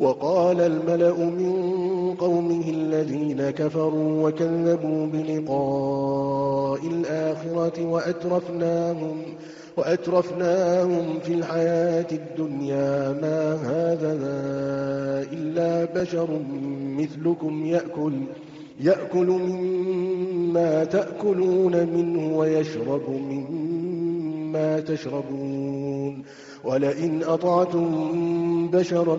وقال الملأ من قومه الذين كفروا وكذبوا بلقاء الآخرة وأترفناهم وأترفناهم في الحياة الدنيا ما هذا إلا بشر مثلكم يأكل يأكل مما تأكلون منه ويشرب مما تشربون ولئن أطعتم بشرا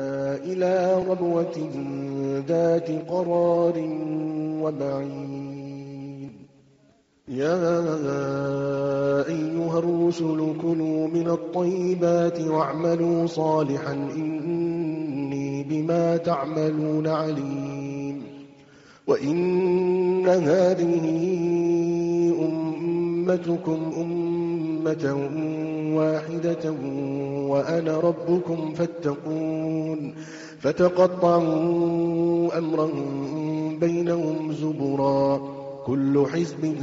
إلى ربوة ذات قرار ومعين يا أيها الرسل كلوا من الطيبات واعملوا صالحا إني بما تعملون عليم. وإن هذه أمتكم أمة واحدة وأنا ربكم فاتقون فتقطعوا أمرهم بينهم زبرا كل حزب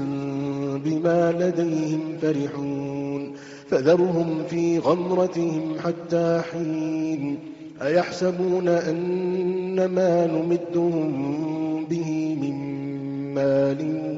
بما لديهم فرحون فذرهم في غمرتهم حتى حين أيحسبون أن ما نمدهم به من مال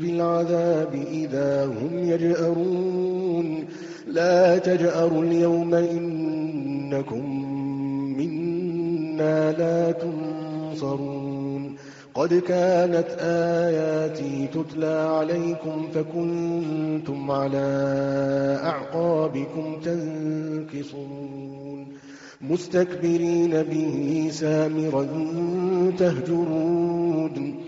بالعذاب إذا هم يجأرون. لا تجأروا اليوم إنكم منا لا تنصرون. قد كانت آياتي تتلى عليكم فكنتم على أعقابكم تنكصون. مستكبرين به سامرا تهجرون.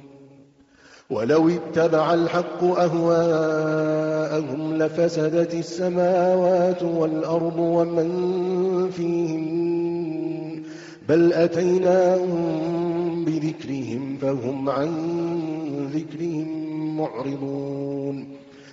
ولو اتبع الحق أهواءهم لفسدت السماوات والأرض ومن فيهن بل أتيناهم بذكرهم فهم عن ذكرهم معرضون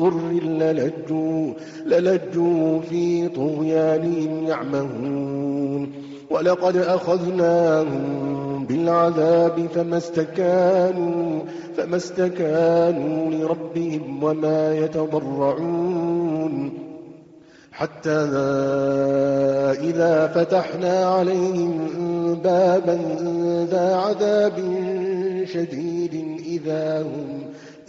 ضر للجوا, للجوا في طغيانهم يعمهون. ولقد أخذناهم بالعذاب فما استكانوا, فما استكانوا لربهم وما يتضرعون. حتى إذا فتحنا عليهم بابا ذا عذاب شديد إذا هم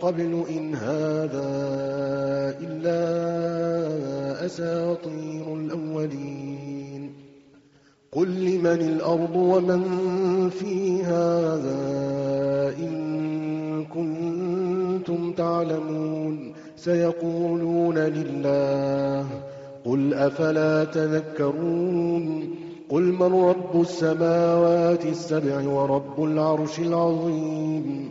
قبل إن هذا إلا أساطير الأولين. قل لمن الأرض ومن فيها إن كنتم تعلمون. سيقولون لله قل أفلا تذكرون؟ قل من رب السماوات السبع ورب العرش العظيم؟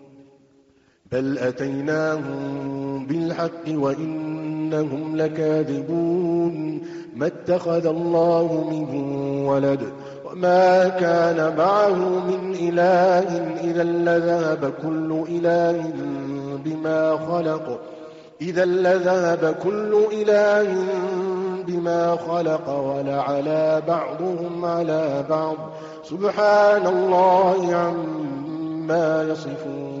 بل أتيناهم بالحق وإنهم لكاذبون ما اتخذ الله من ولد وما كان معه من إله إذا لذهب كل إله بما خلق إذا لذهب كل إله بما خلق ولعلى بعضهم على بعض سبحان الله عما يصفون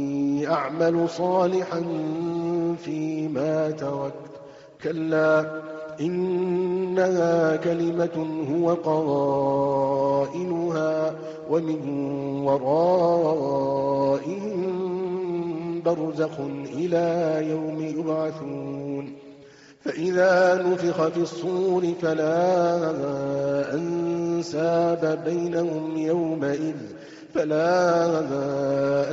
أعمل صالحا فيما تركت. كلا إنها كلمة هو قائلها ومن ورائهم برزخ إلى يوم يبعثون. فإذا نفخ في الصور فلا أنساب بينهم يومئذ فلا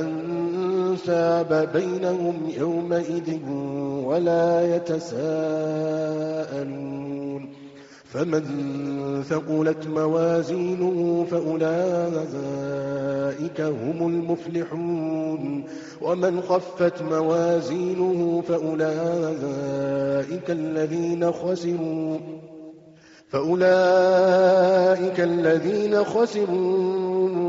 أنساب بينهم يومئذ ولا يتساءلون. فمن ثقلت موازينه فأولئك هم المفلحون. ومن خفت موازينه فأولئك الذين خسروا. فأولئك الذين خسروا.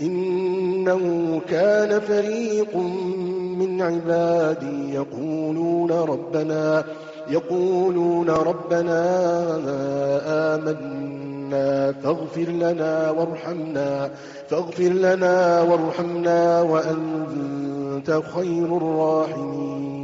إنه كان فريق من عبادي يقولون ربنا يقولون ربنا آمنا فاغفر لنا وارحمنا فاغفر لنا وارحمنا وأنت خير الراحمين.